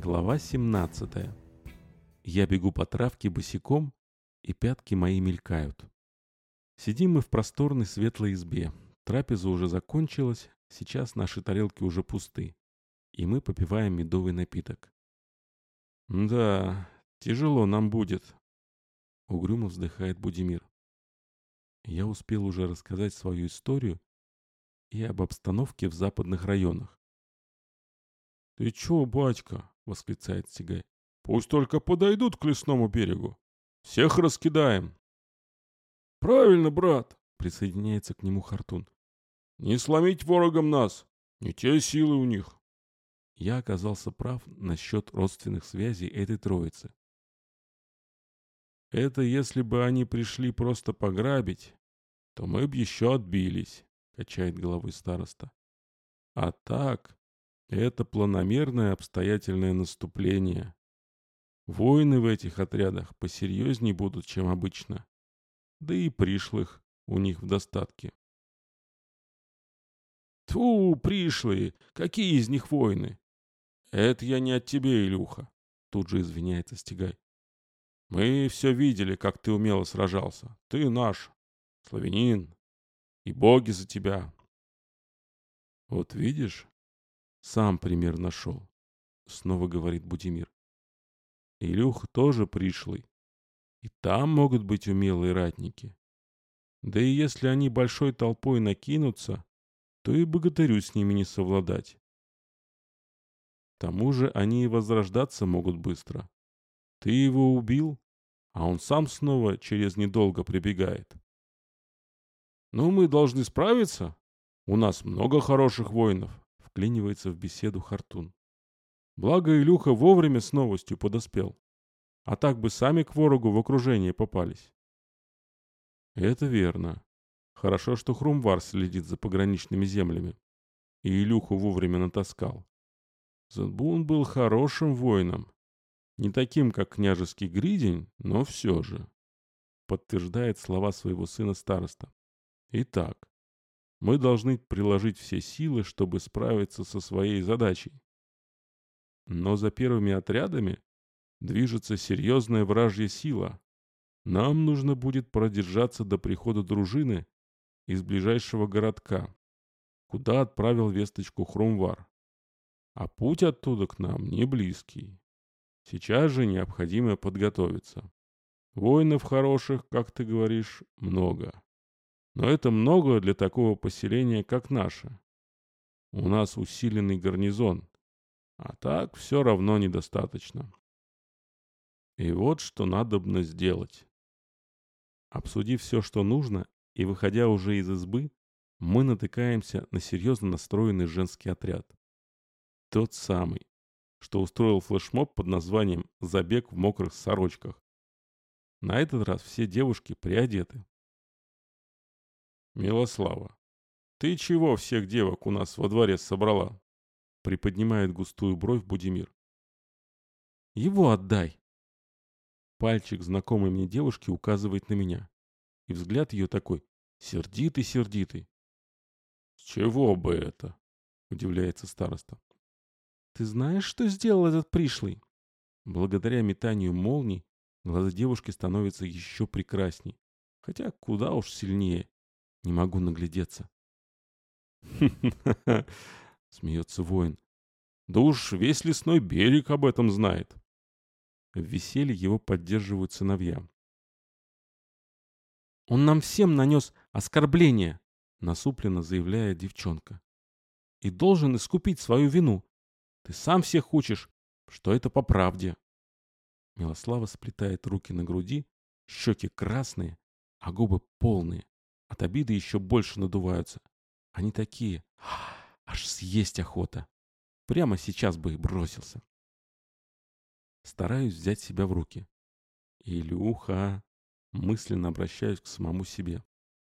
Глава 17. Я бегу по травке босиком, и пятки мои мелькают. Сидим мы в просторной светлой избе. Трапеза уже закончилась, сейчас наши тарелки уже пусты, и мы попиваем медовый напиток. «Да, тяжело нам будет», — угрюмо вздыхает Будимир. Я успел уже рассказать свою историю и об обстановке в западных районах. «Ты чё, батька?» — восклицает Сигай. «Пусть только подойдут к лесному берегу. Всех раскидаем». «Правильно, брат!» — присоединяется к нему Хартун. «Не сломить ворогам нас! Не те силы у них!» Я оказался прав насчет родственных связей этой троицы. Это если бы они пришли просто пограбить, то мы б еще отбились, качает головой староста. А так, это планомерное обстоятельное наступление. Воины в этих отрядах посерьезнее будут, чем обычно. Да и пришлых у них в достатке. Тьфу, пришлые! Какие из них воины? Это я не от тебя, Илюха. Тут же извиняется Стегай. Мы все видели, как ты умело сражался. Ты наш, славянин, и боги за тебя. Вот видишь, сам пример нашел. Снова говорит Будимир. Илюх тоже пришлый. И там могут быть умелые ратники. Да и если они большой толпой накинутся, то и богатырю с ними не совладать. К тому же они и возрождаться могут быстро. Ты его убил, а он сам снова через недолго прибегает. «Ну, мы должны справиться. У нас много хороших воинов вклинивается в беседу Хартун. Благо Илюха вовремя с новостью подоспел. А так бы сами к ворогу в окружение попались. Это верно. Хорошо, что Хрумвар следит за пограничными землями. И Илюху вовремя натаскал. Задбун был хорошим воином. Не таким, как княжеский гридень, но все же. Подтверждает слова своего сына староста. Итак, мы должны приложить все силы, чтобы справиться со своей задачей. Но за первыми отрядами движется серьезная вражья сила. Нам нужно будет продержаться до прихода дружины из ближайшего городка, куда отправил весточку Хромвар. А путь оттуда к нам не близкий. Сейчас же необходимо подготовиться. Воинов хороших, как ты говоришь, много. Но это много для такого поселения, как наше. У нас усиленный гарнизон, а так все равно недостаточно. И вот что надобно сделать. Обсудив все, что нужно, и выходя уже из избы, мы натыкаемся на серьезно настроенный женский отряд. Тот самый, что устроил флешмоб под названием «Забег в мокрых сорочках». На этот раз все девушки приодеты. «Милослава, ты чего всех девок у нас во дворе собрала?» Приподнимает густую бровь Будимир. «Его отдай!» Пальчик знакомой мне девушки указывает на меня. И взгляд ее такой сердитый-сердитый. «С чего бы это?» — удивляется староста. «Ты знаешь, что сделал этот пришлый?» Благодаря метанию молний глаза девушки становятся еще прекрасней. Хотя куда уж сильнее. Не могу наглядеться. смеется воин. Да уж весь лесной берег об этом знает. В веселье его поддерживают сыновья. «Он нам всем нанес оскорбление», — насупленно заявляет девчонка. «И должен искупить свою вину. Ты сам всех учишь, что это по правде». Милослава сплетает руки на груди, щеки красные, а губы полные. От обиды еще больше надуваются. Они такие. Аж съесть охота. Прямо сейчас бы и бросился. Стараюсь взять себя в руки. Илюха. Мысленно обращаюсь к самому себе.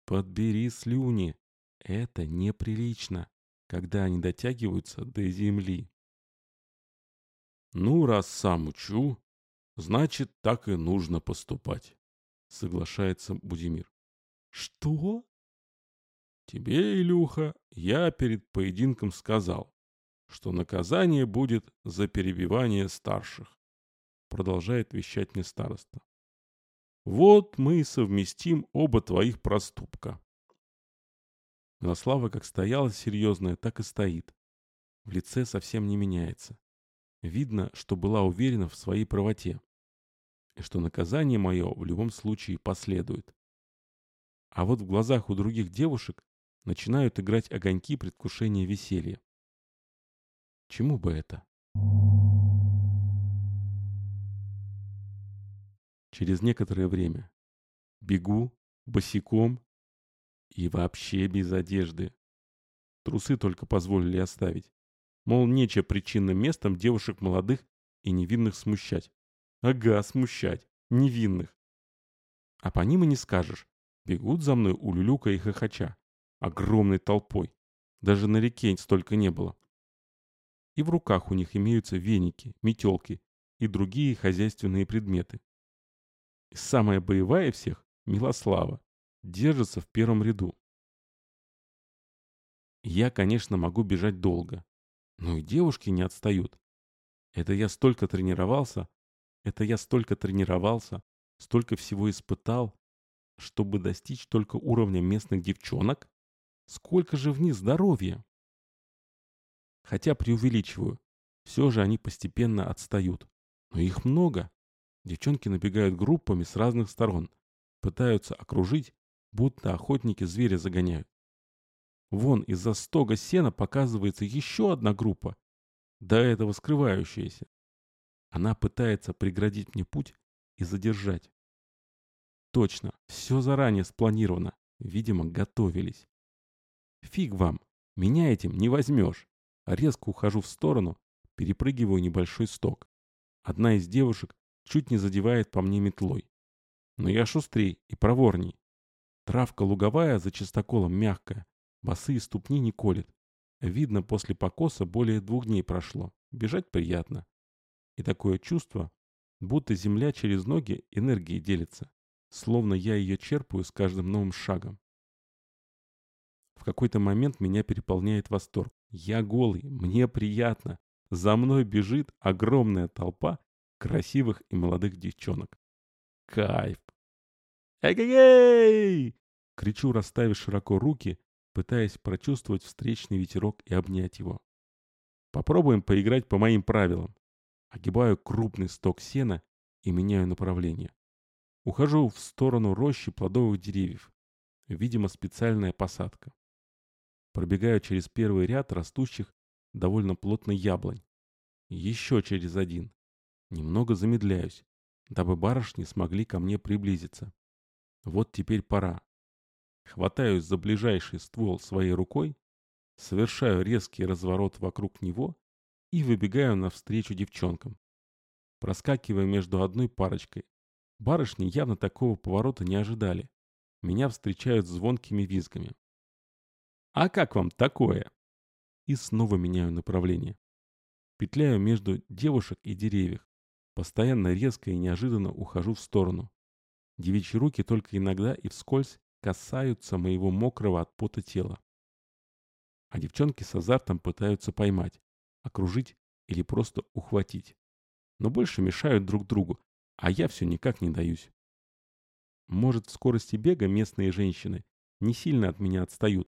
Подбери слюни. Это неприлично, когда они дотягиваются до земли. Ну, раз сам учу, значит, так и нужно поступать, соглашается Будимир. «Что?» «Тебе, Илюха, я перед поединком сказал, что наказание будет за перебивание старших, продолжает вещать мне староста. Вот мы и совместим оба твоих проступка. Милослава как стояла серьезная, так и стоит. В лице совсем не меняется. Видно, что была уверена в своей правоте. И что наказание мое в любом случае последует. А вот в глазах у других девушек начинают играть огоньки предвкушения веселья. Чему бы это? Через некоторое время бегу босиком и вообще без одежды. Трусы только позволили оставить. Мол, нечего причинным местом девушек молодых и невинных смущать. Ага, смущать. Невинных. А по ним и не скажешь. Бегут за мной у люлюка и хохоча. Огромной толпой. Даже на реке столько не было и в руках у них имеются веники, метелки и другие хозяйственные предметы. И самая боевая всех, Милослава, держится в первом ряду. Я, конечно, могу бежать долго, но и девушки не отстают. Это я столько тренировался, это я столько тренировался, столько всего испытал, чтобы достичь только уровня местных девчонок? Сколько же в них здоровья? Хотя преувеличиваю. Все же они постепенно отстают. Но их много. Девчонки набегают группами с разных сторон. Пытаются окружить, будто охотники зверя загоняют. Вон из-за стога сена показывается еще одна группа, до этого скрывающаяся. Она пытается преградить мне путь и задержать. Точно, все заранее спланировано. Видимо, готовились. Фиг вам, меня этим не возьмешь. Резко ухожу в сторону, перепрыгиваю небольшой сток. Одна из девушек чуть не задевает по мне метлой. Но я шустрей и проворней. Травка луговая за чистоколом мягкая, босые ступни не колет. Видно, после покоса более двух дней прошло. Бежать приятно. И такое чувство, будто земля через ноги энергией делится. Словно я ее черпаю с каждым новым шагом. В какой-то момент меня переполняет восторг. Я голый, мне приятно. За мной бежит огромная толпа красивых и молодых девчонок. Кайф! Эгегей! Кричу, расставив широко руки, пытаясь прочувствовать встречный ветерок и обнять его. Попробуем поиграть по моим правилам. Огибаю крупный сток сена и меняю направление. Ухожу в сторону рощи плодовых деревьев. Видимо, специальная посадка. Пробегаю через первый ряд растущих довольно плотно яблонь. Еще через один. Немного замедляюсь, дабы барышни смогли ко мне приблизиться. Вот теперь пора. Хватаюсь за ближайший ствол своей рукой, совершаю резкий разворот вокруг него и выбегаю навстречу девчонкам. Проскакивая между одной парочкой. Барышни явно такого поворота не ожидали. Меня встречают звонкими визгами. А как вам такое? И снова меняю направление. Петляю между девушек и деревьев. Постоянно резко и неожиданно ухожу в сторону. Девичьи руки только иногда и вскользь касаются моего мокрого от пота тела. А девчонки с азартом пытаются поймать, окружить или просто ухватить. Но больше мешают друг другу, а я все никак не даюсь. Может, в скорости бега местные женщины не сильно от меня отстают,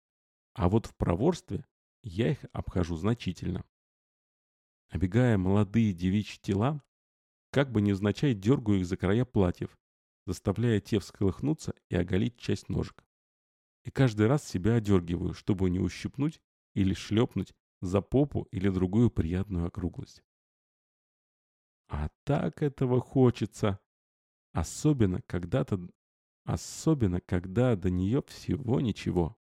а вот в проворстве я их обхожу значительно. Обегая молодые девичьи тела, как бы невзначай дергаю их за края платьев, заставляя те всколыхнуться и оголить часть ножек. И каждый раз себя одергиваю, чтобы не ущипнуть или шлепнуть за попу или другую приятную округлость. А так этого хочется. Особенно когда-то, особенно когда до нее всего ничего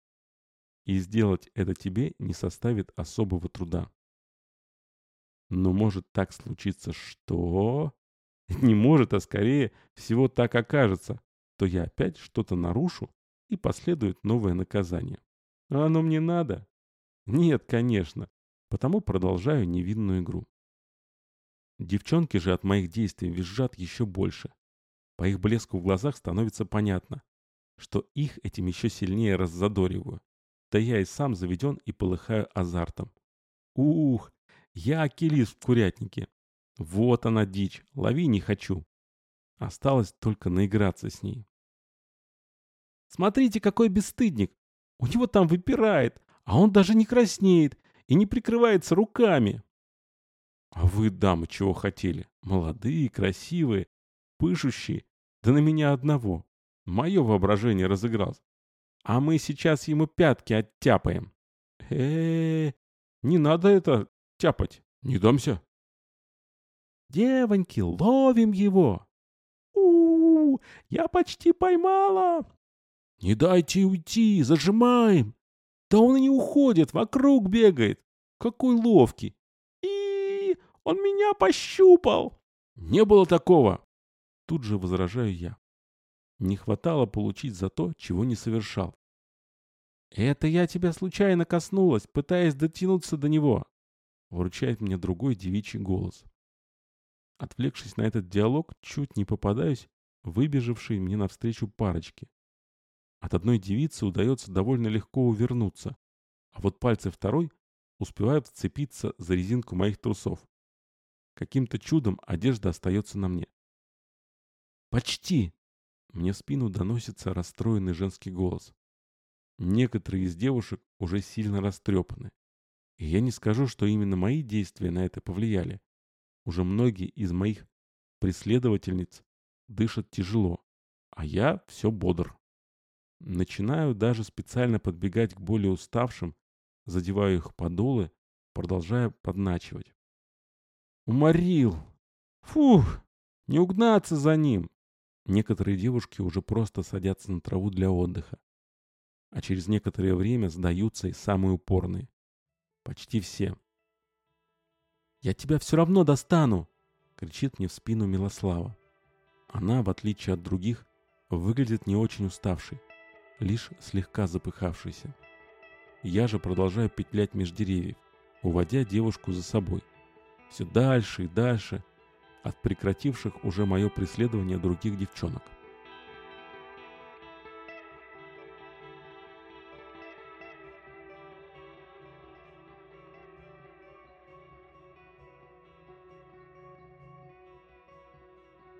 и сделать это тебе не составит особого труда. Но может так случиться, что... Не может, а скорее всего так окажется, то я опять что-то нарушу и последует новое наказание. А оно мне надо? Нет, конечно. Потому продолжаю невинную игру. Девчонки же от моих действий визжат еще больше. По их блеску в глазах становится понятно, что их этим еще сильнее раззадориваю. Да я и сам заведен и полыхаю азартом. Ух, Я Акелис в курятнике. Вот она дичь, лови не хочу. Осталось только наиграться с ней. Смотрите, какой бесстыдник. У него там выпирает, а он даже не краснеет и не прикрывается руками. А вы, дамы, чего хотели? Молодые, красивые, пышущие, да на меня одного. Мое воображение разыгралось. А мы сейчас ему пятки оттяпаем. э э не надо это тяпать, не дамся. Девоньки, ловим его. у, -у, -у я почти поймала. Не дайте уйти, зажимаем. Да он и не уходит, вокруг бегает. Какой ловкий. Он меня пощупал. Не было такого. Тут же возражаю я. Не хватало получить за то, чего не совершал. «Это я тебя случайно коснулась, пытаясь дотянуться до него», — вручает мне другой девичий голос. Отвлекшись на этот диалог, чуть не попадаюсь выбежавшей мне навстречу парочке. От одной девицы удается довольно легко увернуться, а вот пальцы второй успевают вцепиться за резинку моих трусов. Каким-то чудом одежда остается на мне. «Почти!» Мне в спину доносится расстроенный женский голос. Некоторые из девушек уже сильно растрепаны. И я не скажу, что именно мои действия на это повлияли. Уже многие из моих преследовательниц дышат тяжело, а я все бодр. Начинаю даже специально подбегать к более уставшим, задеваю их подолы, продолжая подначивать. Уморил! Фух! Не угнаться за ним! Некоторые девушки уже просто садятся на траву для отдыха. А через некоторое время сдаются и самые упорные. Почти все. «Я тебя все равно достану!» — кричит мне в спину Милослава. Она, в отличие от других, выглядит не очень уставшей, лишь слегка запыхавшейся. Я же продолжаю петлять меж деревьев, уводя девушку за собой. Все дальше и дальше, от прекративших уже мое преследование других девчонок.